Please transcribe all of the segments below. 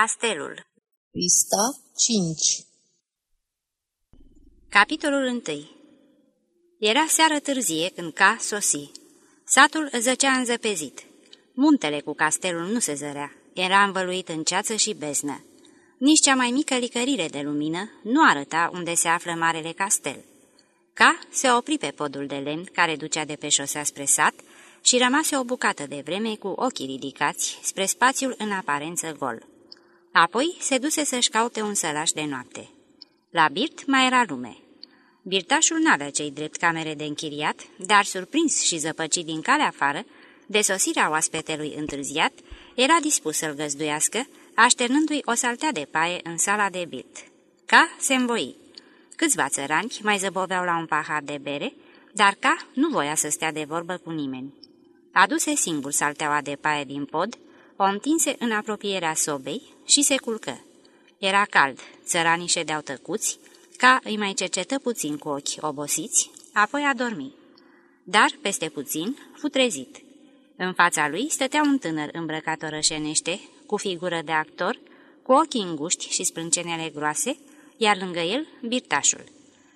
Castelul Pista 5 Capitolul 1 Era seară târzie când ca sosi. Satul zăcea înzăpezit. Muntele cu castelul nu se zărea. Era învăluit în ceață și beznă. Nici cea mai mică licărire de lumină nu arăta unde se află marele castel. Ca se opri pe podul de lemn care ducea de pe șosea spre sat și rămase o bucată de vreme cu ochii ridicați spre spațiul în aparență gol. Apoi se duse să-și caute un sălaș de noapte. La birt mai era lume. Birtașul n-avea cei drept camere de închiriat, dar surprins și zăpăcit din calea afară, de sosirea oaspetelui întârziat, era dispus să-l găzduiască, așternându-i o saltea de paie în sala de birt. Ca se învoi. Câțiva țărani mai zăboveau la un pahar de bere, dar Ca nu voia să stea de vorbă cu nimeni. Aduse singur salteaua de paie din pod, o întinse în apropierea sobei și se culcă. Era cald, țăranii ședeau tăcuți, ca îi mai cercetă puțin cu ochi obosiți, apoi a dormi. Dar, peste puțin, fu trezit. În fața lui stătea un tânăr îmbrăcat orășenește, cu figură de actor, cu ochii înguști și sprâncenele groase, iar lângă el, birtașul.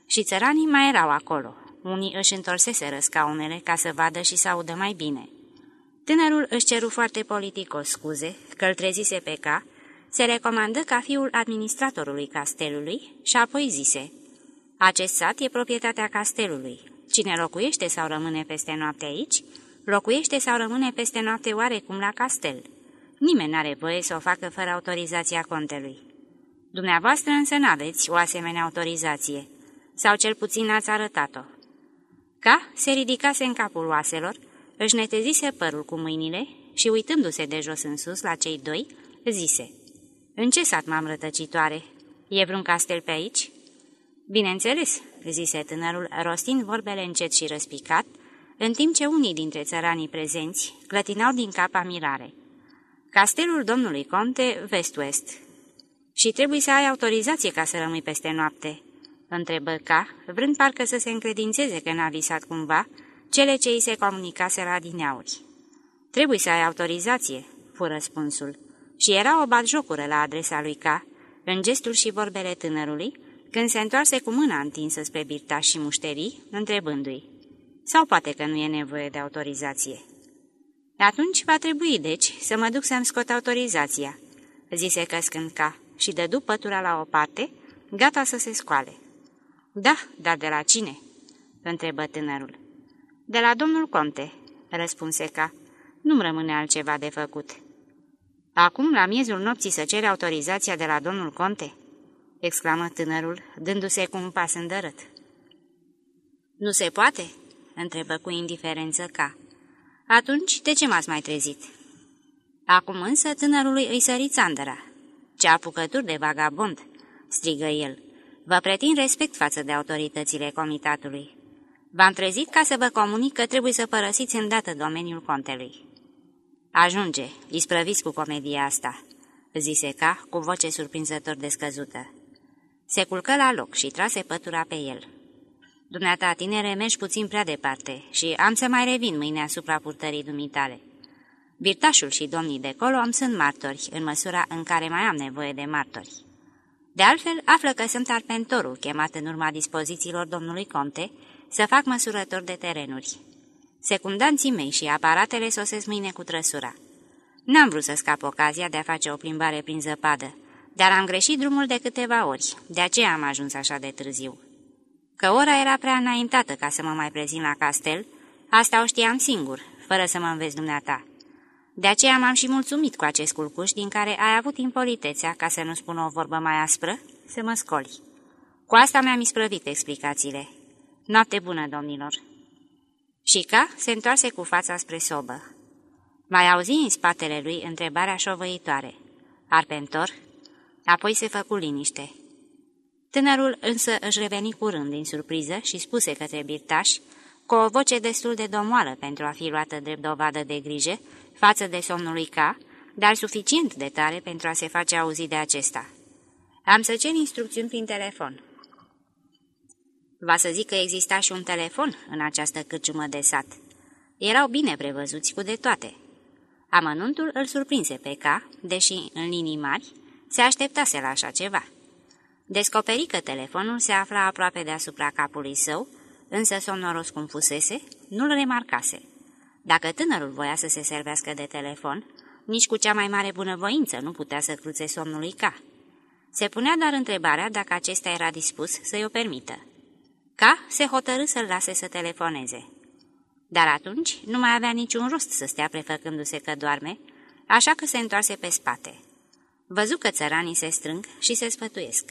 Și țăranii mai erau acolo. Unii își întorseseră scaunele ca să vadă și să audă mai bine. Tânărul își ceru foarte politicos scuze că îl trezise pe ca, se recomandă ca fiul administratorului castelului și apoi zise Acest sat e proprietatea castelului. Cine locuiește sau rămâne peste noapte aici, locuiește sau rămâne peste noapte oarecum la castel. Nimeni n-are voie să o facă fără autorizația contelui. Dumneavoastră însă n-aveți o asemenea autorizație, sau cel puțin ați arătat-o. Ca se ridicase în capul oaselor, își netezise părul cu mâinile și, uitându-se de jos în sus la cei doi, zise În ce sat m-am rătăcitoare? E vreun castel pe aici?" Bineînțeles," zise tânărul, rostind vorbele încet și răspicat, în timp ce unii dintre țăranii prezenți clătinau din cap mirare. Castelul domnului conte, West-West. Și trebuie să ai autorizație ca să rămâi peste noapte?" întrebă ca, vrând parcă să se încredințeze că n-a visat cumva, cele ce îi se comunicase la dineauri. Trebuie să ai autorizație," fu răspunsul, și era o batjocură la adresa lui K, în gestul și vorbele tânărului, când se întoarse cu mâna întinsă spre birta și mușterii, întrebându-i. Sau poate că nu e nevoie de autorizație. Atunci va trebui, deci, să mă duc să-mi scot autorizația, zise căscând ca și dădu pătura la o parte, gata să se scoale. Da, dar de la cine?" întrebă tânărul. De la domnul conte," răspunse ca. Nu-mi rămâne altceva de făcut." Acum, la miezul nopții, să cere autorizația de la domnul conte?" exclamă tânărul, dându-se cu un pas îndărât. Nu se poate?" întrebă cu indiferență ca. Atunci, de ce m-ați mai trezit?" Acum însă tânărului îi sări țandăra. Ce apucături de vagabond!" strigă el. Vă pretind respect față de autoritățile comitatului. V-am trezit ca să vă comunic că trebuie să părăsiți îndată domeniul contelui. Ajunge, isprăviți cu comedia asta, zise ca, cu voce surprinzător de scăzută. Se culcă la loc și trase pătura pe el. Dumneata, tinere, mergi puțin prea departe și am să mai revin mâine asupra purtării dumitale. Birtașul și domnii de colo am sunt martori, în măsura în care mai am nevoie de martori. De altfel, află că sunt arpentorul, chemat în urma dispozițiilor domnului conte, să fac măsurători de terenuri. Secundanții mei și aparatele sosesc mâine cu trăsura. N-am vrut să scap ocazia de a face o plimbare prin zăpadă, dar am greșit drumul de câteva ori, de aceea am ajuns așa de târziu. Că ora era prea înaintată ca să mă mai prezint la castel, asta o știam singur, fără să mă înveți dumneata. De aceea m-am și mulțumit cu acest culcuș din care ai avut impolitețea, ca să nu spun o vorbă mai aspră, să mă scoli. Cu asta mi-am isprăvit explicațiile. Noapte bună, domnilor!" Și ca se întoarse cu fața spre sobă. Mai auzi în spatele lui întrebarea șovăitoare. Arpentor? Apoi se făcu liniște. Tânărul însă își reveni curând din surpriză și spuse către birtaș, cu o voce destul de domoală pentru a fi luată drept dovadă de grijă față de somnul lui K, dar suficient de tare pentru a se face auzi de acesta. Am să cer instrucțiuni prin telefon. Va să zic că exista și un telefon în această cârciumă de sat. Erau bine prevăzuți cu de toate. Amănuntul îl surprinse pe ca, deși în linii mari, Se așteptase la așa ceva. Descoperi că telefonul se afla aproape deasupra capului său, însă somnoros cum fusese, nu-l remarcase. Dacă tânărul voia să se servească de telefon, nici cu cea mai mare bunăvoință nu putea să cruțe somnului ca. Se punea doar întrebarea dacă acesta era dispus să-i o permită. Ca se hotărâ să-l lase să telefoneze. Dar atunci nu mai avea niciun rost să stea prefăcându-se că doarme, așa că se întoarse pe spate. Văzu că țăranii se strâng și se sfătuiesc.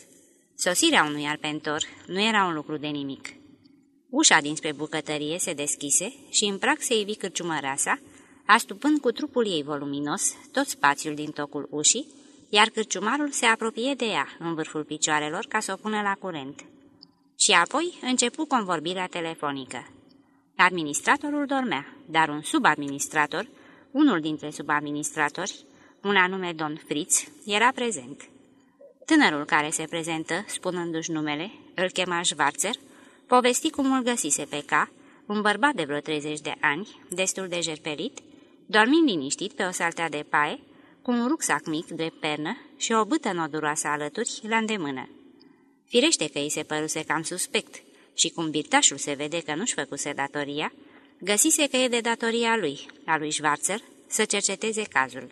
Sosirea unui arpentor nu era un lucru de nimic. Ușa dinspre bucătărie se deschise și în prag se ivi cârciumăreasa, astupând cu trupul ei voluminos tot spațiul din tocul ușii, iar cârciumarul se apropie de ea în vârful picioarelor ca să o pună la curent. Și apoi începu convorbirea telefonică. Administratorul dormea, dar un subadministrator, unul dintre subadministratori, un anume Don Fritz, era prezent. Tânărul care se prezentă, spunându-și numele, îl chema Schwarzer, povesti cum îl găsise pe ca, un bărbat de vreo 30 de ani, destul de jerpelit, dormind liniștit pe o saltea de paie, cu un rucsac mic de pernă și o bâtă noduroasă alături la îndemână. Firește că îi se păruse cam suspect și cum birtașul se vede că nu-și făcuse datoria, găsise că e de datoria lui, a lui Schwarzer, să cerceteze cazul.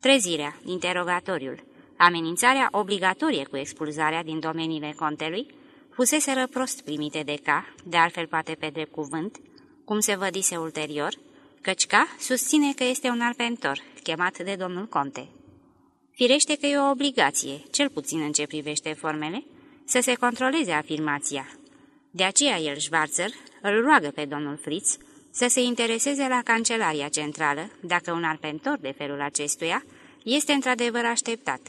Trezirea, interogatoriul, amenințarea obligatorie cu expulzarea din domeniile contelui, fuseseră prost primite de ca, de altfel poate pe drept cuvânt, cum se vădise ulterior, căci ca susține că este un alpentor, chemat de domnul conte. Firește că e o obligație, cel puțin în ce privește formele, să se controleze afirmația. De aceea el, Schwarzer, îl roagă pe domnul Fritz să se intereseze la Cancelaria Centrală dacă un arpentor de felul acestuia este într-adevăr așteptat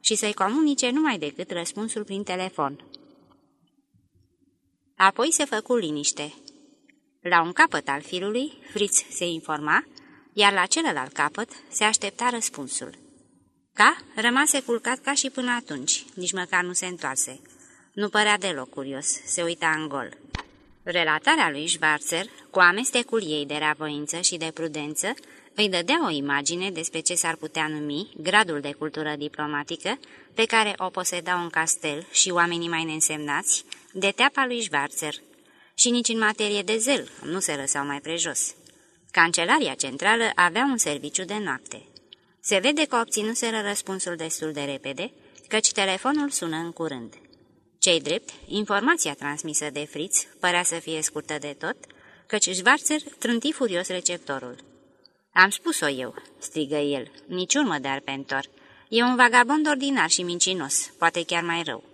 și să-i comunice numai decât răspunsul prin telefon. Apoi se făcu liniște. La un capăt al firului, Fritz se informa, iar la celălalt capăt se aștepta răspunsul. Ca rămase culcat ca și până atunci, nici măcar nu se întoarse. Nu părea deloc curios, se uita în gol. Relatarea lui Schwarzer, cu amestecul ei de reavoință și de prudență, îi dădea o imagine despre ce s-ar putea numi gradul de cultură diplomatică pe care o poseda un castel și oamenii mai neînsemnați de teapa lui Schwarzer. Și nici în materie de zel nu se lăsau mai prejos. Cancelaria centrală avea un serviciu de noapte. Se vede că obținuseră răspunsul destul de repede, căci telefonul sună în curând. Cei drept, informația transmisă de Fritz părea să fie scurtă de tot, căci Schwarzer trânti furios receptorul. Am spus-o eu," strigă el, nici urmă de arpentor. E un vagabond ordinar și mincinos, poate chiar mai rău."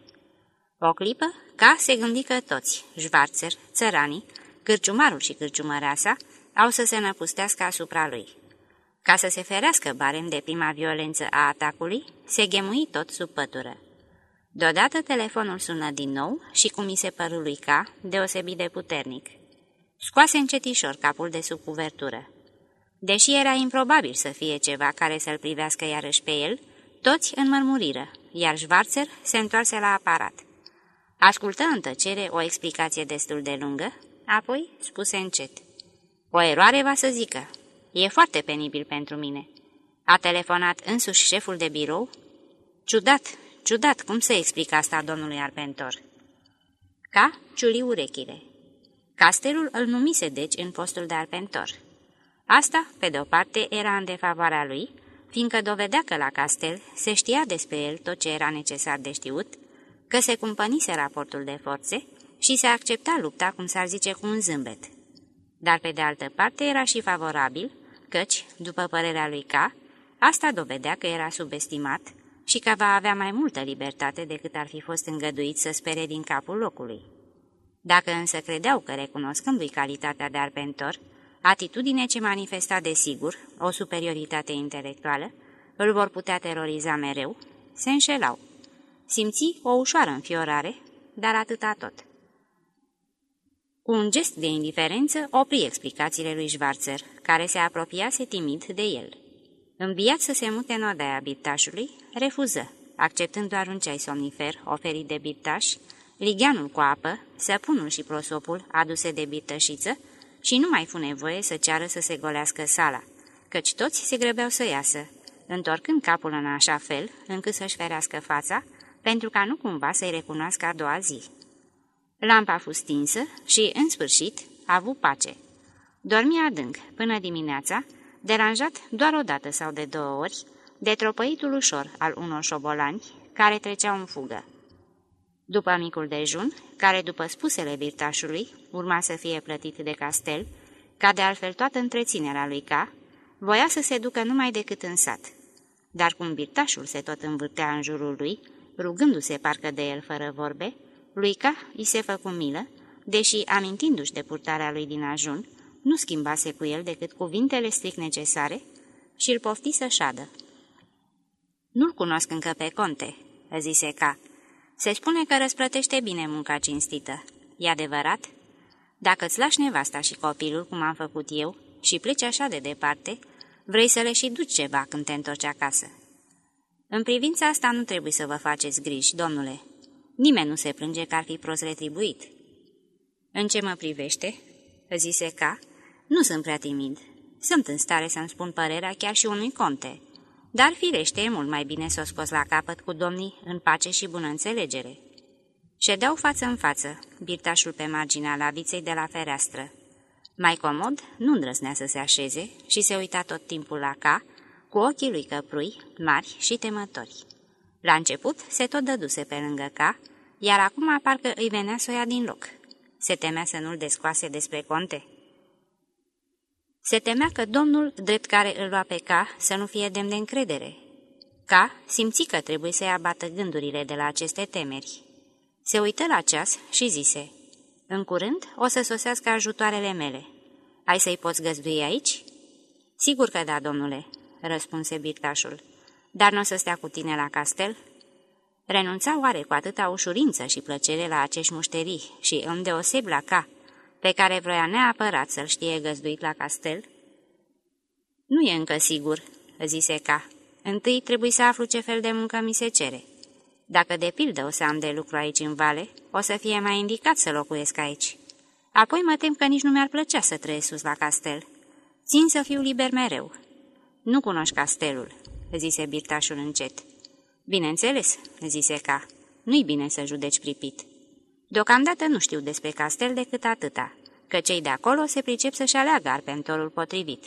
O clipă, ca se gândi că toți, Schwarzer, țăranii, cârciumarul și cârciumăreasa, au să se năpustească asupra lui. Ca să se ferească barem de prima violență a atacului, se ghemui tot sub pătură. Deodată telefonul sună din nou și, cum mi se păru lui ca, deosebit de puternic. Scoase încetișor capul de sub cuvertură. Deși era improbabil să fie ceva care să-l privească iarăși pe el, toți înmărmuriră, iar Schwarzer se întoarse la aparat. Ascultă în tăcere o explicație destul de lungă, apoi spuse încet. O eroare va să zică. E foarte penibil pentru mine. A telefonat însuși șeful de birou? Ciudat, ciudat, cum să explic asta domnului Arpentor? Ca ciuli urechile. Castelul îl numise deci în postul de Arpentor. Asta, pe de-o parte, era în defavoarea lui, fiindcă dovedea că la castel se știa despre el tot ce era necesar de știut, că se cumpănise raportul de forțe și se accepta lupta, cum s-ar zice, cu un zâmbet. Dar, pe de altă parte, era și favorabil, căci, după părerea lui K, asta dovedea că era subestimat și că va avea mai multă libertate decât ar fi fost îngăduit să spere din capul locului. Dacă însă credeau că, recunoscându-i calitatea de arpentor, atitudine ce manifesta desigur o superioritate intelectuală, îl vor putea teroriza mereu, se înșelau. Simți o ușoară înfiorare, dar atâta tot. Cu un gest de indiferență opri explicațiile lui Schwarzer, care se apropiase timid de el. Înviat să se mute în odaia birtașului, refuză, acceptând doar un ceai somnifer oferit de birtaș, ligheanul cu apă, săpunul și prosopul aduse de birtășiță, și nu mai fu nevoie să ceară să se golească sala, căci toți se grăbeau să iasă, întorcând capul în așa fel încât să-și ferească fața, pentru ca nu cumva să-i recunoască a doua zi. Lampa a fost stinsă și, în sfârșit, a avut pace. Dormia adânc până dimineața, deranjat doar o dată sau de două ori, de tropăitul ușor al unor șobolani care treceau în fugă. După micul dejun, care, după spusele virtașului, urma să fie plătit de castel, ca de altfel toată întreținerea lui Ca, voia să se ducă numai decât în sat. Dar cum birtașul se tot învârtea în jurul lui, rugându-se parcă de el fără vorbe, lui Ca îi se făcu milă, deși, amintindu-și de purtarea lui din ajun, nu schimbase cu el decât cuvintele strict necesare și îl pofti să șadă. Nu-l cunosc încă pe conte," zise Ca. Se spune că răsplătește bine munca cinstită. E adevărat? Dacă-ți lași nevasta și copilul, cum am făcut eu, și pleci așa de departe, vrei să le și duci ceva când te întorci acasă. În privința asta nu trebuie să vă faceți griji, domnule. Nimeni nu se plânge că ar fi prost retribuit. În ce mă privește, zise ca, nu sunt prea timid. Sunt în stare să-mi spun părerea chiar și unui conte. Dar firește e mult mai bine să o scos la capăt cu domnii în pace și bună înțelegere. Ședeau față în față, birtașul pe marginea laviței de la fereastră. Mai comod, nu îndrăznea să se așeze și se uita tot timpul la ca, cu ochii lui căprui, mari și temători. La început se tot dăduse pe lângă ca, iar acum parcă îi venea să o ia din loc. Se temea să nu-l descoase despre conte. Se temea că domnul, drept care îl lua pe ca, să nu fie demn de încredere. Ca simți că trebuie să-i abată gândurile de la aceste temeri. Se uită la ceas și zise, În curând o să sosească ajutoarele mele. Ai să-i poți găzdui aici?" Sigur că da, domnule," răspunse birtașul. Dar nu o să stea cu tine la castel?" Renunța oare cu atâta ușurință și plăcere la acești mușterii și îndeoseb la ca, pe care vroia neapărat să-l știe găzduit la castel? Nu e încă sigur," zise ca. Întâi trebuie să aflu ce fel de muncă mi se cere. Dacă de pildă o să am de lucru aici în vale, o să fie mai indicat să locuiesc aici. Apoi mă tem că nici nu mi-ar plăcea să trăiesc sus la castel. Țin să fiu liber mereu." Nu cunoști castelul," zise birtașul încet. Bineînțeles," zise ca. Nu-i bine să judeci pripit." Deocamdată nu știu despre castel decât atâta, că cei de acolo se pricep să-și aleagă arpentorul potrivit.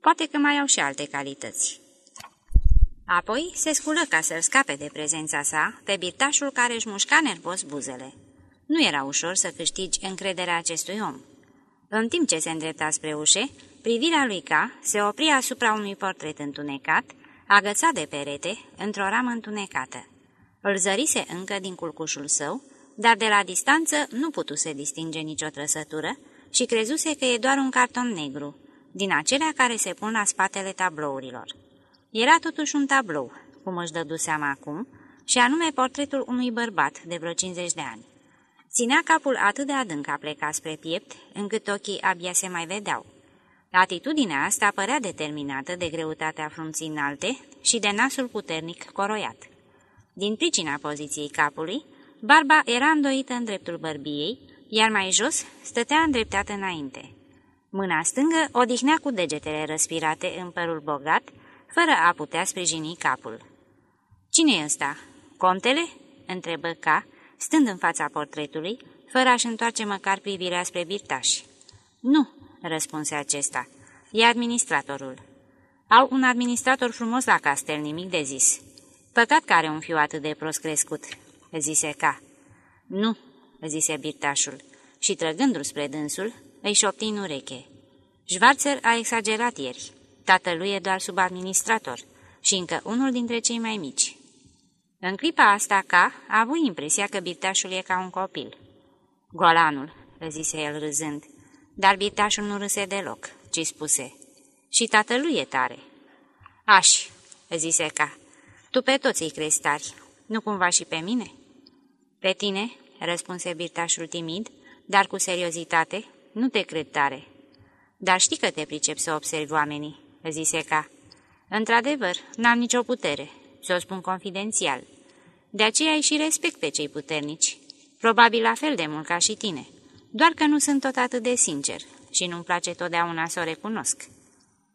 Poate că mai au și alte calități. Apoi se sculă ca să-l scape de prezența sa pe birtașul care își mușca nervos buzele. Nu era ușor să câștigi încrederea acestui om. În timp ce se îndrepta spre ușe, privirea lui Ca se opri asupra unui portret întunecat, agățat de perete, într-o ramă întunecată. Îl zărise încă din culcușul său, dar de la distanță nu putuse distinge nicio trăsătură și crezuse că e doar un carton negru, din acelea care se pun la spatele tablourilor. Era totuși un tablou, cum își dădu seama acum, și anume portretul unui bărbat de vreo 50 de ani. Ținea capul atât de adânc a plecat spre piept, încât ochii abia se mai vedeau. Atitudinea asta părea determinată de greutatea frunții înalte și de nasul puternic coroiat. Din pricina poziției capului, Barba era îndoită în dreptul bărbiei, iar mai jos stătea îndreptată înainte. Mâna stângă odihnea cu degetele răspirate în părul bogat, fără a putea sprijini capul. Cine e ăsta? Contele?" întrebă ca, stând în fața portretului, fără a-și întoarce măcar privirea spre birtaș. Nu," răspunse acesta, e administratorul." Au un administrator frumos la castel, nimic de zis. Păcat că are un fiu atât de prost crescut." Zise ca. Nu, zise birtașul și, trăgându-l spre dânsul, îi șopti în ureche. Schwarzer a exagerat ieri. Tatălui e doar subadministrator și încă unul dintre cei mai mici. În clipa asta, ca a avut impresia că birtașul e ca un copil. Golanul, zise el râzând, dar birtașul nu râse deloc, ci spuse. Și tatălui e tare. Aș, zise ca, tu pe toți îi crezi tari, nu cumva și pe mine?" Pe tine?" răspunse birtașul timid, dar cu seriozitate, nu te cred tare." Dar știi că te pricep să observi oamenii," zise ca. Într-adevăr, n-am nicio putere, ți-o spun confidențial. De aceea ai și respect pe cei puternici. Probabil la fel de mult ca și tine, doar că nu sunt tot atât de sincer și nu-mi place totdeauna să o recunosc."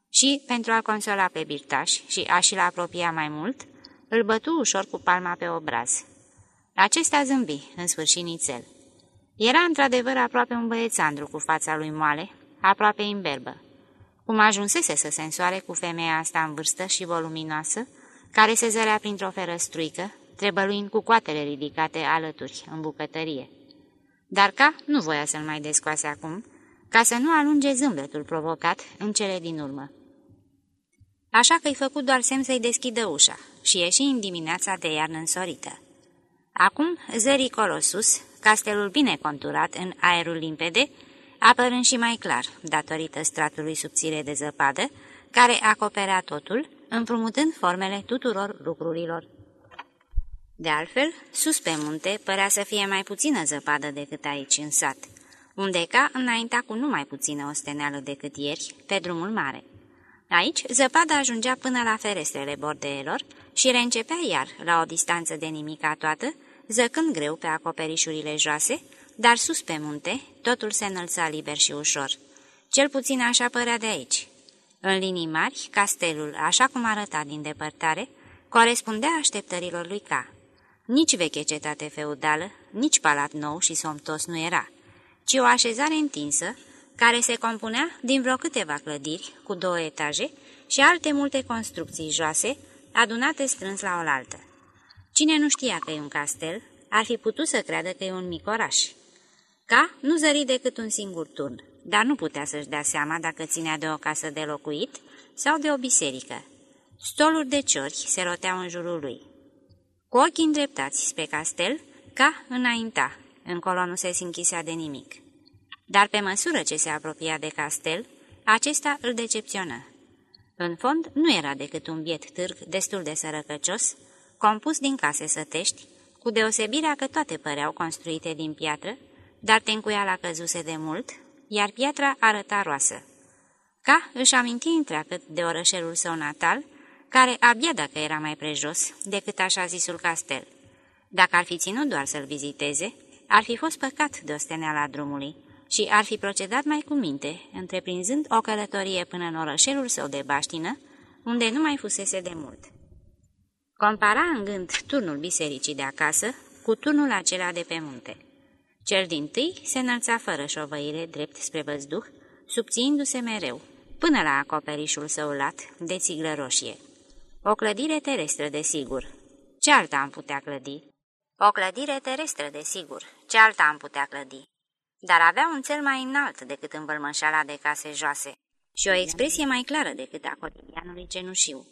Și, pentru a-l consola pe birtaș și a și-l apropia mai mult, îl bătu ușor cu palma pe obraz. Acesta zâmbi, în sfârșit nițel. Era într-adevăr aproape un băiețandru cu fața lui moale, aproape imberbă. Cum ajunsese să se însoare cu femeia asta în vârstă și voluminoasă, care se zărea printr-o ferăstruică, trebăluind cu coatele ridicate alături în bucătărie. Dar ca nu voia să-l mai descoase acum, ca să nu alunge zâmbetul provocat în cele din urmă. Așa că-i făcut doar semn să-i deschidă ușa și ieși în dimineața de iarnă însorită. Acum, zării colosus, castelul bine conturat în aerul limpede, apărând și mai clar, datorită stratului subțire de zăpadă, care acoperea totul, împrumutând formele tuturor lucrurilor. De altfel, sus pe munte părea să fie mai puțină zăpadă decât aici în sat, unde ca înainta cu numai puțină osteneală decât ieri, pe drumul mare. Aici, zăpada ajungea până la ferestrele bordeelor și reîncepea iar, la o distanță de nimica toată, zăcând greu pe acoperișurile joase, dar sus pe munte, totul se înălța liber și ușor. Cel puțin așa părea de aici. În linii mari, castelul, așa cum arăta din depărtare, corespundea așteptărilor lui Ca. Nici veche cetate feudală, nici palat nou și somtos nu era, ci o așezare întinsă, care se compunea din vreo câteva clădiri cu două etaje și alte multe construcții joase, adunate strâns la oaltă. Cine nu știa că e un castel, ar fi putut să creadă că e un mic oraș. Ca nu zări decât un singur turn, dar nu putea să-și dea seama dacă ținea de o casă de locuit sau de o biserică. Stoluri de ciori se roteau în jurul lui. Cu ochii îndreptați spre castel, ca înainta, încolo nu se închisea de nimic. Dar pe măsură ce se apropia de castel, acesta îl decepționă. În fond, nu era decât un biet târg destul de sărăcăcios, compus din case sătești, cu deosebirea că toate păreau construite din piatră, dar tencuiala căzuse de mult, iar piatra arăta roasă. Ca își aminti întreagăt de orășelul său natal, care abia dacă era mai prejos decât așa zisul castel. Dacă ar fi ținut doar să-l viziteze, ar fi fost păcat de osteneala drumului și ar fi procedat mai cu minte, întreprinzând o călătorie până în orășelul său de baștină, unde nu mai fusese de mult. Compara în gând turnul bisericii de acasă cu turnul acela de pe munte. Cel din tâi se înălța fără șovăire drept spre văzduh, subțiindu-se mereu, până la acoperișul său lat de țiglă roșie. O clădire terestră, desigur. Ce alta am putea clădi? O clădire terestră, desigur. Ce alta am putea clădi? Dar avea un cel mai înalt decât învălmășala de case joase și o expresie mai clară decât a cotidianului cenușiu.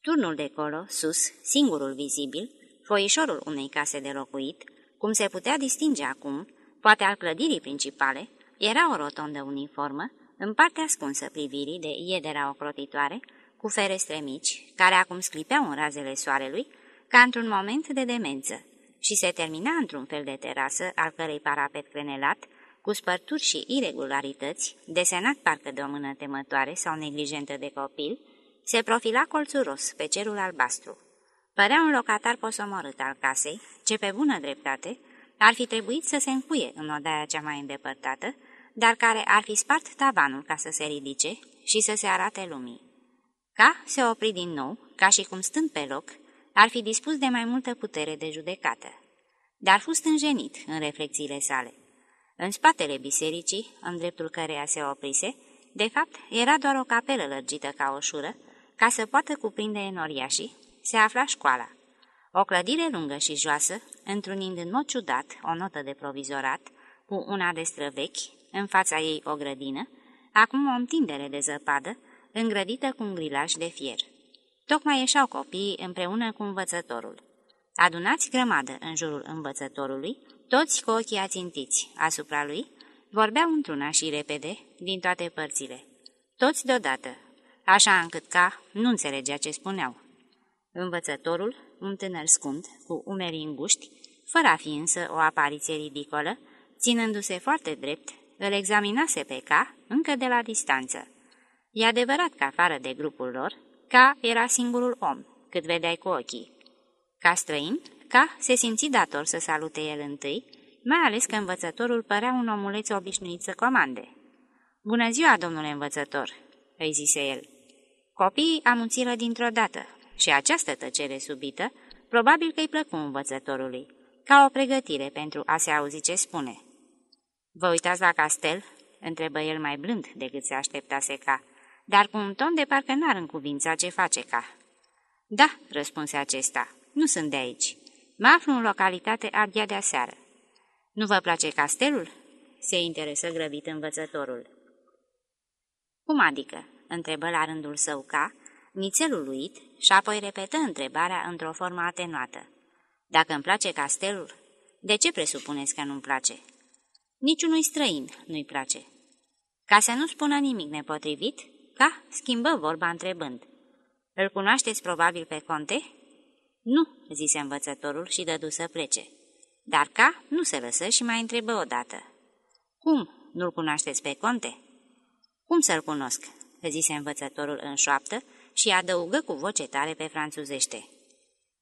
Turnul de colo, sus, singurul vizibil, foișorul unei case de locuit, cum se putea distinge acum, poate al clădirii principale, era o rotondă uniformă, în partea ascunsă privirii de iedera ocrotitoare, cu ferestre mici, care acum sclipeau în razele soarelui, ca într-un moment de demență, și se termina într-un fel de terasă, al cărei parapet crenelat, cu spărturi și irregularități, desenat parcă de o mână temătoare sau neglijentă de copil, se profila colțuros pe cerul albastru. Părea un locatar posomorât al casei, ce pe bună dreptate ar fi trebuit să se încuie în odaia cea mai îndepărtată, dar care ar fi spart tavanul ca să se ridice și să se arate lumii. Ca se opri din nou, ca și cum stând pe loc, ar fi dispus de mai multă putere de judecată. Dar fost înjenit în reflexiile sale. În spatele bisericii, în dreptul căreia se oprise, de fapt, era doar o capelă lărgită ca o șură, ca să poată cuprinde enoriașii, se afla școala. O clădire lungă și joasă, întrunind în mod ciudat o notă de provizorat, cu una de străvechi, în fața ei o grădină, acum o întindere de zăpadă, îngrădită cu un grilaj de fier. Tocmai ieșeau copiii împreună cu învățătorul. Adunați grămadă în jurul învățătorului, toți cu ochii ațintiți asupra lui, vorbeau într-una și repede, din toate părțile. Toți deodată, așa încât ca nu înțelegea ce spuneau. Învățătorul, un tânăr scund, cu umerii înguști, fără a fi însă o apariție ridicolă, ținându-se foarte drept, îl examinase pe ca încă de la distanță. E adevărat că afară de grupul lor, ca era singurul om, cât vedeai cu ochii. Ca străin, ca se simți dator să salute el întâi, mai ales că învățătorul părea un omuleț obișnuit să comande. Bună ziua, domnule învățător!" îi zise el. Copiii amunțiră dintr-o dată și această tăcere subită probabil că îi plăcu învățătorului, ca o pregătire pentru a se auzi ce spune. Vă uitați la castel?" întrebă el mai blând decât se așteptase ca, dar cu un ton de parcă n-ar încuvința ce face ca. Da," răspunse acesta, nu sunt de aici. Mă aflu în localitate abia de aseară. Nu vă place castelul?" se interesă grăbit învățătorul. Cum adică?" întrebă la rândul său ca, nițelul uit și apoi repetă întrebarea într-o formă atenuată. Dacă îmi place castelul, de ce presupuneți că nu-mi place?" Niciunui străin nu-i place." Ca să nu spună nimic nepotrivit, ca schimbă vorba întrebând. Îl cunoașteți probabil pe conte?" Nu," zise învățătorul și dădu să plece. Dar ca nu se lăsă și mai întrebă odată. Cum? Nu-l cunoașteți pe conte?" Cum să-l cunosc?" zise învățătorul în șoaptă și adăugă cu voce tare pe franțuzește.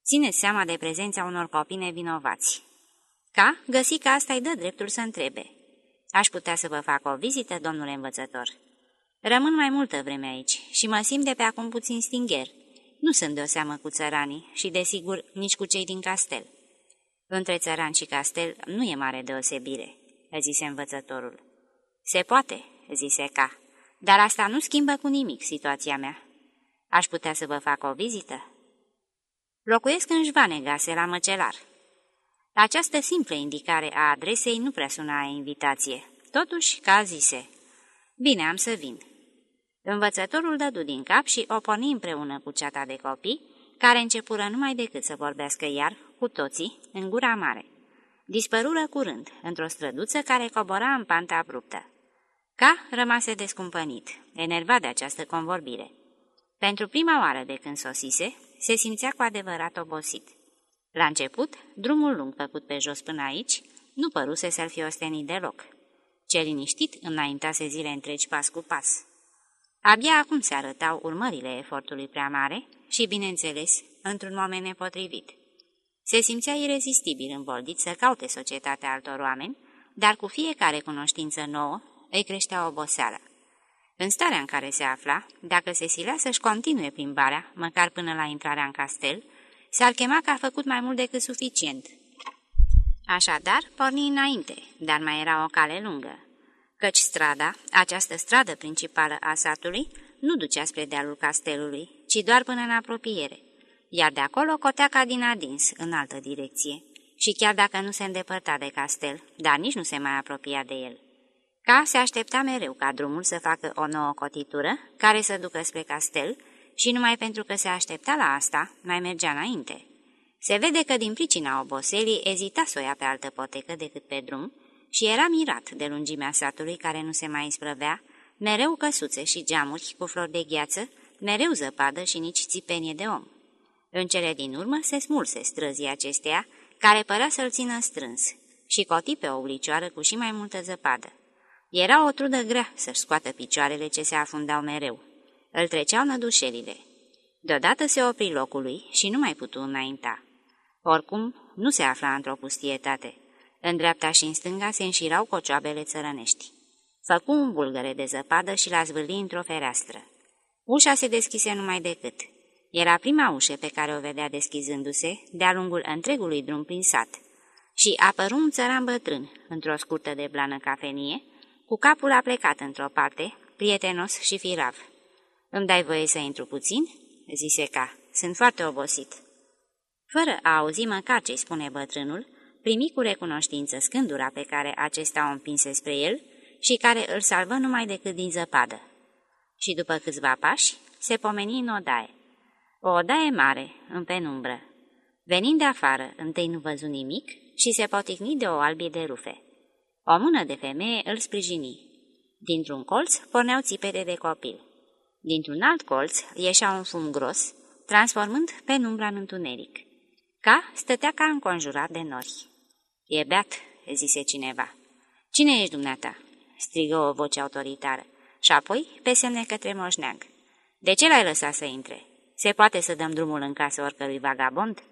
Țineți seama de prezența unor copii nevinovați. Ca găsi că asta îi dă dreptul să întrebe. Aș putea să vă fac o vizită, domnule învățător. Rămân mai multă vreme aici și mă simt de pe acum puțin stingher. Nu sunt de o seamă cu țăranii și, desigur, nici cu cei din castel. Între țăran și castel nu e mare deosebire, zise învățătorul. Se poate, zise Ca, dar asta nu schimbă cu nimic situația mea. Aș putea să vă fac o vizită? Locuiesc în Jvanegase, la Măcelar. Această simplă indicare a adresei nu prea suna a invitație. Totuși, ca zise, bine, am să vin. Învățătorul dădu din cap și o porni împreună cu ceata de copii, care începură numai decât să vorbească iar, cu toții, în gura mare. Dispărură curând, într-o străduță care cobora în panta abruptă. Ca rămase descumpănit, enervat de această convorbire. Pentru prima oară de când sosise, se simțea cu adevărat obosit. La început, drumul lung făcut pe jos până aici nu păruse să-l fi ostenit deloc. Ce liniștit înaintase zile întregi pas cu pas. Abia acum se arătau urmările efortului prea mare și, bineînțeles, într-un moment nepotrivit. Se simțea irezistibil învoldit să caute societatea altor oameni, dar cu fiecare cunoștință nouă îi creștea oboseala. În starea în care se afla, dacă se silea să-și continue plimbarea, măcar până la intrarea în castel, s-ar chema că a făcut mai mult decât suficient. Așadar, porni înainte, dar mai era o cale lungă, căci strada, această stradă principală a satului, nu ducea spre dealul castelului, ci doar până în apropiere, iar de acolo cotea ca din adins, în altă direcție. Și chiar dacă nu se îndepărta de castel, dar nici nu se mai apropia de el. Ca se aștepta mereu ca drumul să facă o nouă cotitură, care să ducă spre castel, și numai pentru că se aștepta la asta, mai mergea înainte. Se vede că din pricina oboselii ezita să o ia pe altă potecă decât pe drum și era mirat de lungimea satului care nu se mai isprăvea, mereu căsuțe și geamuri cu flori de gheață, mereu zăpadă și nici țipenie de om. În cele din urmă se smulse străzii acesteia, care părea să-l țină strâns, și coti pe o ulicioară cu și mai multă zăpadă. Era o trudă grea să-și scoată picioarele ce se afundau mereu. Îl treceau nădușelile. Deodată se opri locului și nu mai putu înainta. Oricum, nu se afla într-o pustietate. În dreapta și în stânga se înșirau cocioabele țărănești. Făcu un bulgăre de zăpadă și l-a zvârli într-o fereastră. Ușa se deschise numai decât. Era prima ușă pe care o vedea deschizându-se de-a lungul întregului drum prin sat. Și apăru un țăran bătrân, într-o scurtă de blană cafenie, cu capul aplecat într-o parte, prietenos și firav. Îmi dai voie să intru puțin?" zise ca. Sunt foarte obosit." Fără a auzi măcar ce spune bătrânul, primi cu recunoștință scândura pe care acesta o împinse spre el și care îl salvă numai decât din zăpadă. Și după câțiva pași, se pomeni în odaie. O odaie mare, în penumbră. Venind de afară, întâi nu văzu nimic și se poticni de o albie de rufe. O mână de femeie îl sprijini. Dintr-un colț porneau țipete de copil. Dintr-un alt colț ieșea un fum gros, transformând penumbra în întuneric. Ca stătea ca înconjurat de nori. E beat," zise cineva. Cine ești dumneata?" strigă o voce autoritară și apoi pe semne către moșneag. De ce l-ai lăsat să intre? Se poate să dăm drumul în casă oricărui vagabond?"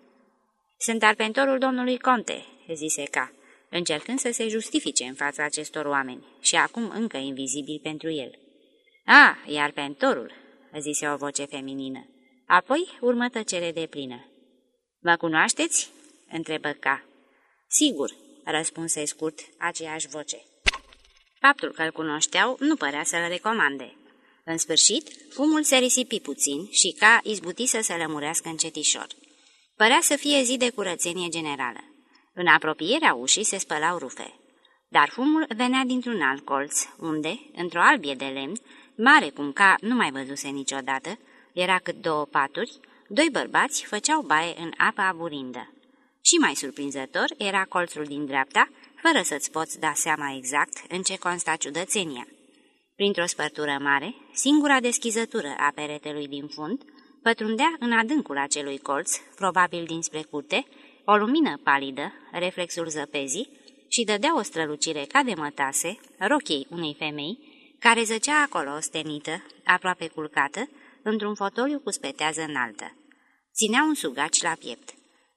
Sunt arpentorul domnului Conte," zise ca, încercând să se justifice în fața acestor oameni și acum încă invizibil pentru el. A, iar pentorul, zise o voce feminină. Apoi urmă tăcere de plină. Mă cunoașteți?" întrebă ca. Sigur," răspunse scurt aceeași voce. Faptul că îl cunoșteau nu părea să-l recomande. În sfârșit, fumul se risipi puțin și ca izbuti să se lămurească încetișor. Părea să fie zi de curățenie generală. În apropierea ușii se spălau rufe. Dar fumul venea dintr-un alt colț, unde, într-o albie de lemn, mare cum ca nu mai văzuse niciodată, era cât două paturi, doi bărbați făceau baie în apa aburindă. Și mai surprinzător era colțul din dreapta, fără să-ți poți da seama exact în ce consta ciudățenia. Printr-o spărtură mare, singura deschizătură a peretelui din fund, pătrundea în adâncul acelui colț, probabil dinspre curte, o lumină palidă, reflexul zăpezii, și dădea o strălucire ca de mătase, rochei unei femei, care zăcea acolo ostenită, aproape culcată, într-un fotoliu cu spetează înaltă. Ținea un sugaci la piept.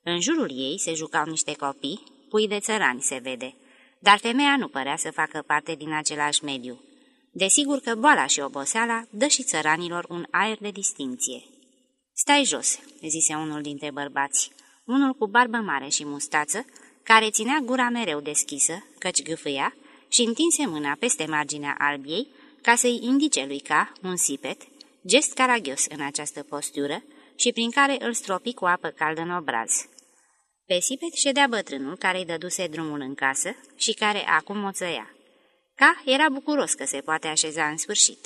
În jurul ei se jucau niște copii, pui de țărani se vede, dar femeia nu părea să facă parte din același mediu. Desigur că boala și oboseala dă și țăranilor un aer de distinție. Stai jos," zise unul dintre bărbați, unul cu barbă mare și mustață, care ținea gura mereu deschisă, căci gâfâia, și întinse mâna peste marginea albiei, ca să-i indice lui ca un sipet, gest caragios în această postură și prin care îl stropi cu apă caldă în obraz. Pe sipet ședea bătrânul care îi dăduse drumul în casă și care acum o țăia. Ca era bucuros că se poate așeza în sfârșit.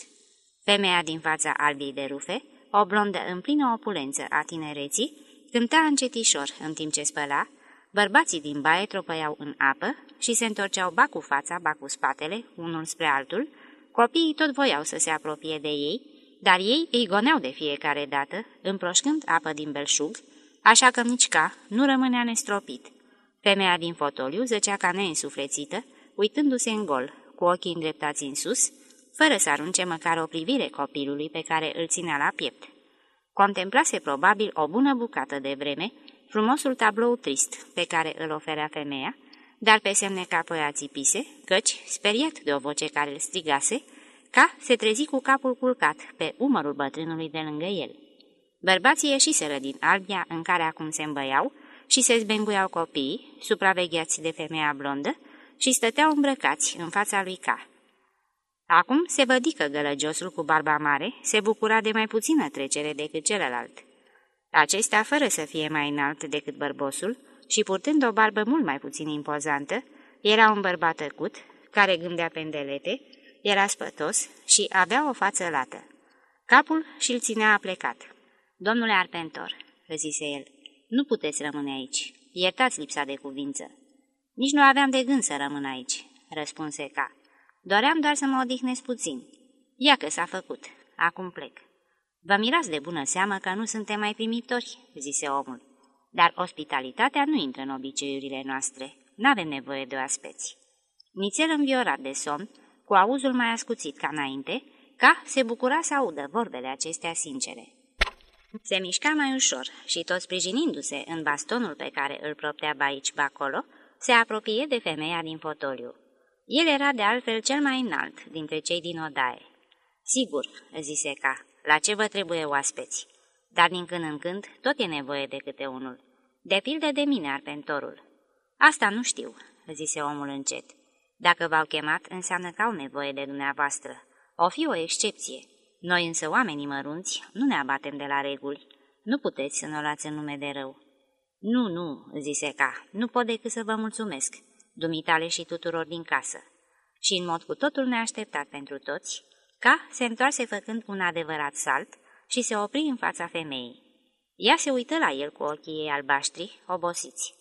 Femeia din fața albiei de rufe, o blondă în plină opulență a tinereții, cânta încetișor în timp ce spăla, bărbații din baie tropăiau în apă și se întorceau ba cu fața, ba cu spatele, unul spre altul, copiii tot voiau să se apropie de ei, dar ei îi goneau de fiecare dată, împroșcând apă din belșug, așa că nici ca nu rămânea nestropit. Femeia din fotoliu zăcea ca neînsuflețită, uitându-se în gol, cu ochii îndreptați în sus, fără să arunce măcar o privire copilului pe care îl ținea la piept. Contemplase probabil o bună bucată de vreme frumosul tablou trist pe care îl oferea femeia, dar pe semne că apoi țipise, căci, speriat de o voce care îl strigase, ca se trezi cu capul culcat pe umărul bătrânului de lângă el. Bărbații ieșiseră din albia în care acum se îmbăiau și se zbenguiau copiii, supravegheați de femeia blondă, și stăteau îmbrăcați în fața lui Ca. Acum se vădică gălăgiosul cu barba mare, se bucura de mai puțină trecere decât celălalt. Acesta, fără să fie mai înalt decât bărbosul și purtând o barbă mult mai puțin impozantă, era un bărbat tăcut, care gândea pendelete, era spătos și avea o față lată. Capul și-l ținea aplecat. Domnule Arpentor," zise el, nu puteți rămâne aici. Iertați lipsa de cuvință." Nici nu aveam de gând să rămân aici," răspunse ca. Doream doar să mă odihnesc puțin. Ia că s-a făcut. Acum plec." Vă mirați de bună seamă că nu suntem mai primitori," zise omul. Dar ospitalitatea nu intră în obiceiurile noastre. N-avem nevoie de oaspeți." Nițel înviorat de somn, cu auzul mai ascuțit ca înainte, ca se bucura să audă vorbele acestea sincere. Se mișca mai ușor și tot sprijinindu-se în bastonul pe care îl proptea aici acolo, se apropie de femeia din fotoliu. El era de altfel cel mai înalt dintre cei din odaie. Sigur, zise ca, la ce vă trebuie oaspeți? Dar din când în când tot e nevoie de câte unul. De pildă de mine, arpentorul. Asta nu știu, zise omul încet. Dacă v-au chemat, înseamnă că au nevoie de dumneavoastră. O fi o excepție. Noi însă, oamenii mărunți, nu ne abatem de la reguli. Nu puteți să ne luați în nume de rău. Nu, nu, zise ca, nu pot decât să vă mulțumesc, dumitale și tuturor din casă. Și în mod cu totul neașteptat pentru toți, ca se întoarse făcând un adevărat salt și se opri în fața femeii. Ea se uită la el cu ochii ei albaștri, obosiți.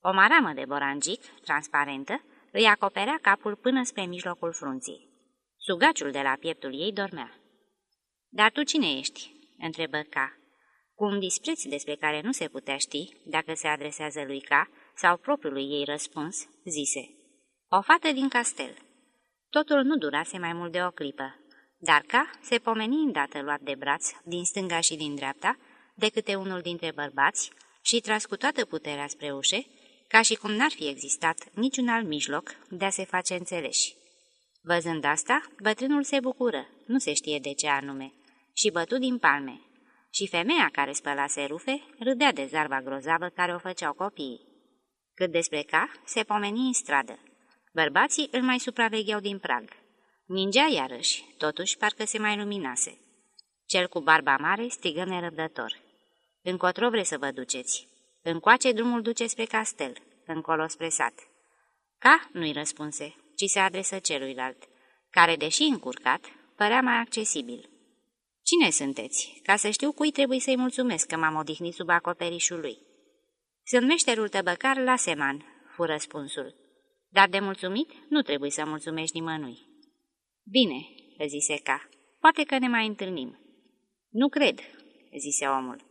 O maramă de borangic, transparentă, îi acoperea capul până spre mijlocul frunții. Sugaciul de la pieptul ei dormea. Dar tu cine ești?" întrebă Ca, cu un dispreț despre care nu se putea ști dacă se adresează lui Ca sau propriului ei răspuns, zise, O fată din castel." Totul nu durase mai mult de o clipă, dar Ca se pomeni îndată luat de braț, din stânga și din dreapta, de câte unul dintre bărbați și tras cu toată puterea spre ușe, ca și cum n-ar fi existat niciun alt mijloc de a se face înțeleși. Văzând asta, bătrânul se bucură, nu se știe de ce anume, și bătut din palme. Și femeia care spălase rufe râdea de zarva grozavă care o făceau copiii. Cât despre ca, se pomeni în stradă. Bărbații îl mai supravegheau din prag. Mingea iarăși, totuși parcă se mai luminase. Cel cu barba mare strigă nerăbdător. Încotro vreți să vă duceți. Încoace drumul duce spre castel, încolo spre sat. Ca nu-i răspunse, ci se adresă celuilalt, care, deși încurcat, părea mai accesibil. Cine sunteți? Ca să știu cui trebuie să-i mulțumesc că m-am odihnit sub acoperișul lui. Sunt meșterul tăbăcar la Seman, fu răspunsul. Dar de mulțumit nu trebuie să mulțumești nimănui. Bine, zise Ca, poate că ne mai întâlnim. Nu cred, zise omul.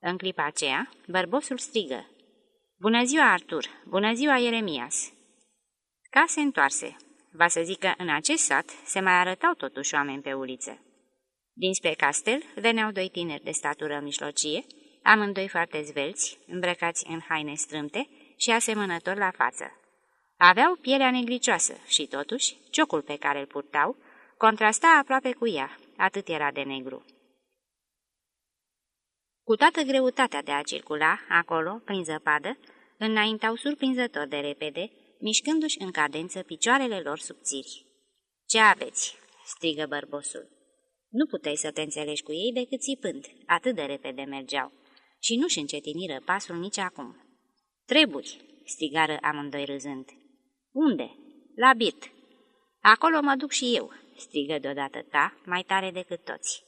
În clipa aceea, bărbosul strigă. Bună ziua, Artur! Bună ziua, Ieremias! Ca se întoarse. Va să zic că în acest sat se mai arătau totuși oameni pe uliță. Dinspre castel veneau doi tineri de statură mijlocie, amândoi foarte zvelți, îmbrăcați în haine strâmte și asemănători la față. Aveau pielea negricioasă și totuși ciocul pe care îl purtau contrasta aproape cu ea, atât era de negru. Cu toată greutatea de a circula, acolo, prin zăpadă, înaintau surprinzător de repede, mișcându-și în cadență picioarele lor subțiri. Ce aveți?" strigă bărbosul. Nu puteai să te înțelegi cu ei decât țipând, atât de repede mergeau, și nu-și încetiniră pasul nici acum. Treburi!" strigară amândoi râzând. Unde?" La birt." Acolo mă duc și eu," strigă deodată ta, mai tare decât toți.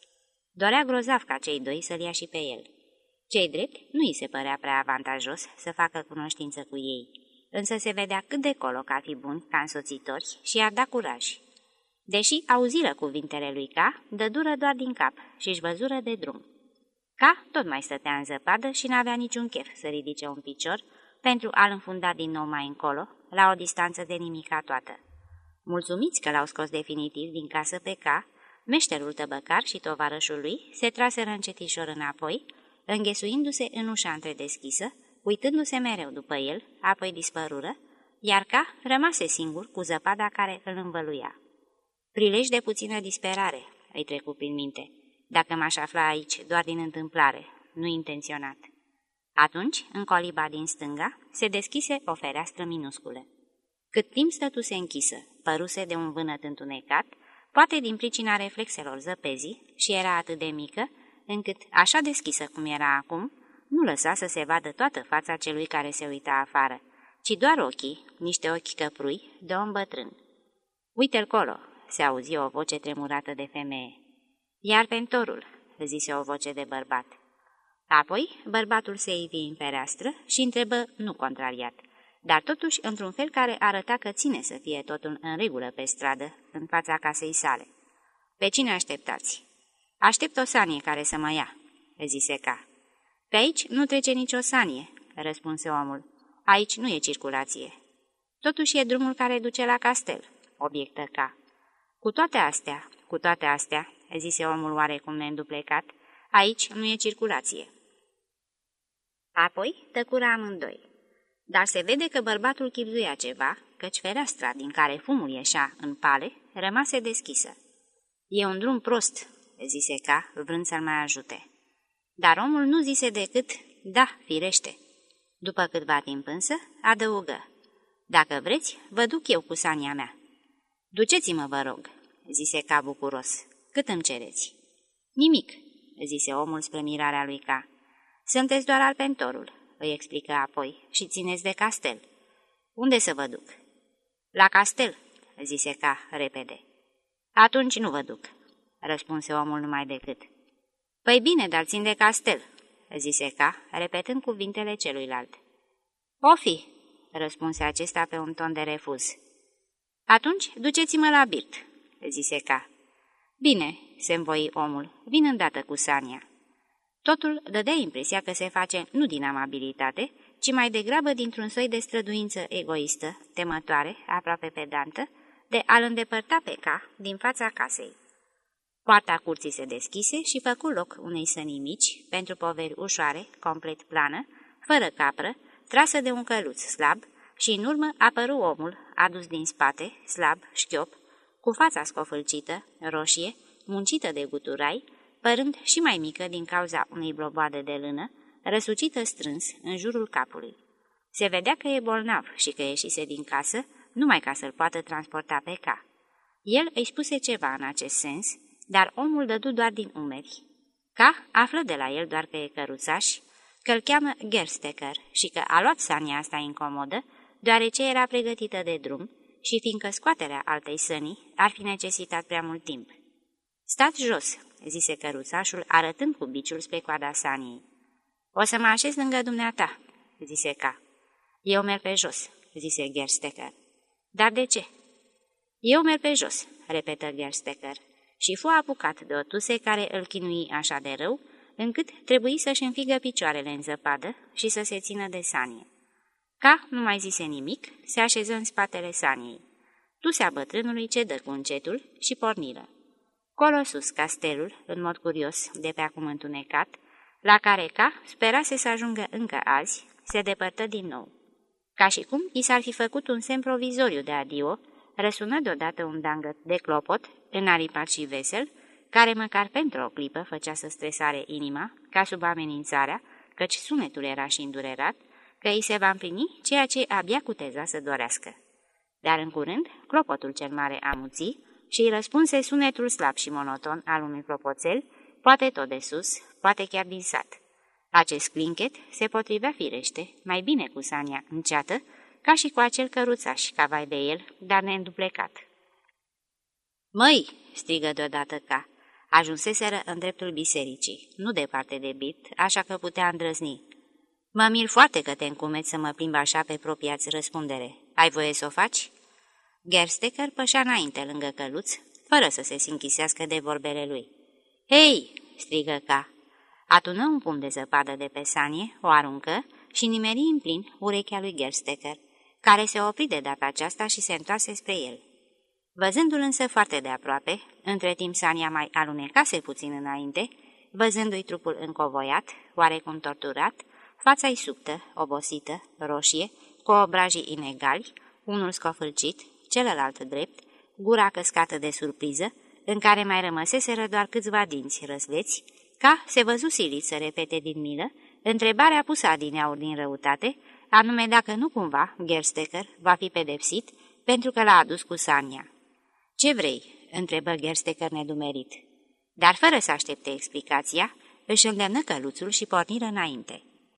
Dorea grozav ca cei doi să-l ia și pe el. Cei drept nu îi se părea prea avantajos să facă cunoștință cu ei, însă se vedea cât de colo ca fi bun ca însoțitori și ar da curaj. Deși auziră cuvintele lui Ca, dă dură doar din cap și își văzură de drum. Ca tot mai stătea în zăpadă și n-avea niciun chef să ridice un picior pentru a-l înfunda din nou mai încolo, la o distanță de nimica toată. Mulțumiți că l-au scos definitiv din casă pe Ca, meșterul tăbăcar și tovarășul lui se traseră încetișor înapoi, înghesuindu-se în ușa întredeschisă, uitându-se mereu după el, apoi dispărură, iar Ca rămase singur cu zăpada care îl învăluia. Prilej de puțină disperare, îi trecu prin minte, dacă m-aș afla aici doar din întâmplare, nu intenționat. Atunci, în coliba din stânga, se deschise o fereastră minusculă. Cât timp stătuse închisă, păruse de un vânăt întunecat, poate din pricina reflexelor zăpezii, și era atât de mică, încât, așa deschisă cum era acum, nu lăsa să se vadă toată fața celui care se uita afară, ci doar ochii, niște ochi căprui, de om bătrân. Uite-l colo, se auzi o voce tremurată de femeie. Iar pentorul, zise o voce de bărbat. Apoi, bărbatul se ivi în fereastră și întrebă, nu contrariat, dar totuși într-un fel care arăta că ține să fie totul în regulă pe stradă, în fața casei sale. Pe cine așteptați?" Aștept o sanie care să mă ia," zise ca. Pe aici nu trece nicio sanie," răspunse omul. Aici nu e circulație." Totuși e drumul care duce la castel," obiectă ca. Cu toate astea, cu toate astea," zise omul oarecum neînduplecat, aici nu e circulație." Apoi tăcura amândoi. Dar se vede că bărbatul chipzuia ceva, căci fereastra din care fumul ieșea în pale rămase deschisă. E un drum prost," zise ca, vrând să-l mai ajute. Dar omul nu zise decât, da, firește. După câtva timp însă, adăugă. Dacă vreți, vă duc eu cu sania mea. Duceți-mă, vă rog, zise ca bucuros. Cât îmi cereți? Nimic, zise omul spre mirarea lui ca. Sunteți doar alpentorul, îi explică apoi, și țineți de castel. Unde să vă duc? La castel, zise ca repede. Atunci nu vă duc, răspunse omul numai decât. Păi bine, dar țin de castel, zise ca, repetând cuvintele celuilalt. O fi, răspunse acesta pe un ton de refuz. Atunci, duceți-mă la birt, zise ca. Bine, se învoi omul, vin îndată cu Sania. Totul dădea impresia că se face nu din amabilitate, ci mai degrabă dintr-un soi de străduință egoistă, temătoare, aproape pedantă, de a-l îndepărta pe ca din fața casei. Poarta curții se deschise și făcu loc unei sănii mici, pentru poveri ușoare, complet plană, fără capră, trasă de un căluț slab, și în urmă apăru omul, adus din spate, slab, șchiop, cu fața scofâlcită, roșie, muncită de guturai, părând și mai mică din cauza unei bloboade de lână, răsucită strâns în jurul capului. Se vedea că e bolnav și că ieșise din casă, numai ca să-l poată transporta pe ca. El îi spuse ceva în acest sens, dar omul dădu doar din umeri. Ca află de la el doar că e căruțaș, că îl cheamă Gerstecker și că a luat sania asta incomodă, deoarece era pregătită de drum și fiindcă scoaterea altei sănii ar fi necesitat prea mult timp. Stați jos, zise căruțașul, arătând cu biciul spre coada saniei. O să mă așez lângă dumneata, zise Ca. Eu merg pe jos, zise Gerstecker. Dar de ce? Eu merg pe jos, repetă Gerstecker, și fu apucat de o tuse care îl chinui așa de rău, încât trebuie să-și înfigă picioarele în zăpadă și să se țină de sanie. Ca nu mai zise nimic, se așeză în spatele saniei. Tusea bătrânului cedă cu încetul și porniră. Colo sus castelul, în mod curios, de pe acum întunecat, la care ca sperase să ajungă încă azi, se depărtă din nou. Ca și cum i s-ar fi făcut un semn provizoriu de adio, răsună deodată un dangăt de clopot, înaripat și vesel, care măcar pentru o clipă făcea să stresare inima, ca sub amenințarea, căci sunetul era și îndurerat, că îi se va împlini ceea ce abia cuteza să dorească. Dar în curând, clopotul cel mare amuți și îi răspunse sunetul slab și monoton al unui clopoțel, poate tot de sus, poate chiar din sat. Acest clinchet se potrivea firește, mai bine cu Sania înceată, ca și cu acel căruțaș cavai de el, dar neînduplecat. Măi!" strigă deodată ca. Ajunseseră în dreptul bisericii, nu departe de bit, așa că putea îndrăzni. Mă mir foarte că te încumeți să mă plimb așa pe propriați răspundere. Ai voie să o faci?" Gerstecker pășea înainte lângă căluț, fără să se sinchisească de vorbele lui. Hei!" strigă ca. Atună un pumn de zăpadă de pe sanie, o aruncă și nimeri în plin urechea lui Gerstecker, care se opri de data aceasta și se întoarse spre el. Văzându-l însă foarte de aproape, între timp Sania mai alunecase puțin înainte, văzându-i trupul încovoiat, oarecum torturat, fața-i subtă, obosită, roșie, cu obrajii inegali, unul scofâlcit, celălalt drept, gura căscată de surpriză, în care mai rămăseseră doar câțiva dinți răzleți, ca se văzu silit să repete din milă, întrebarea pusă adineauri din răutate, anume dacă nu cumva Gerstecker va fi pedepsit pentru că l-a adus cu Sania. Ce vrei?" întrebă Gerstecker nedumerit. Dar fără să aștepte explicația, își îndemnă căluțul și porniră înainte.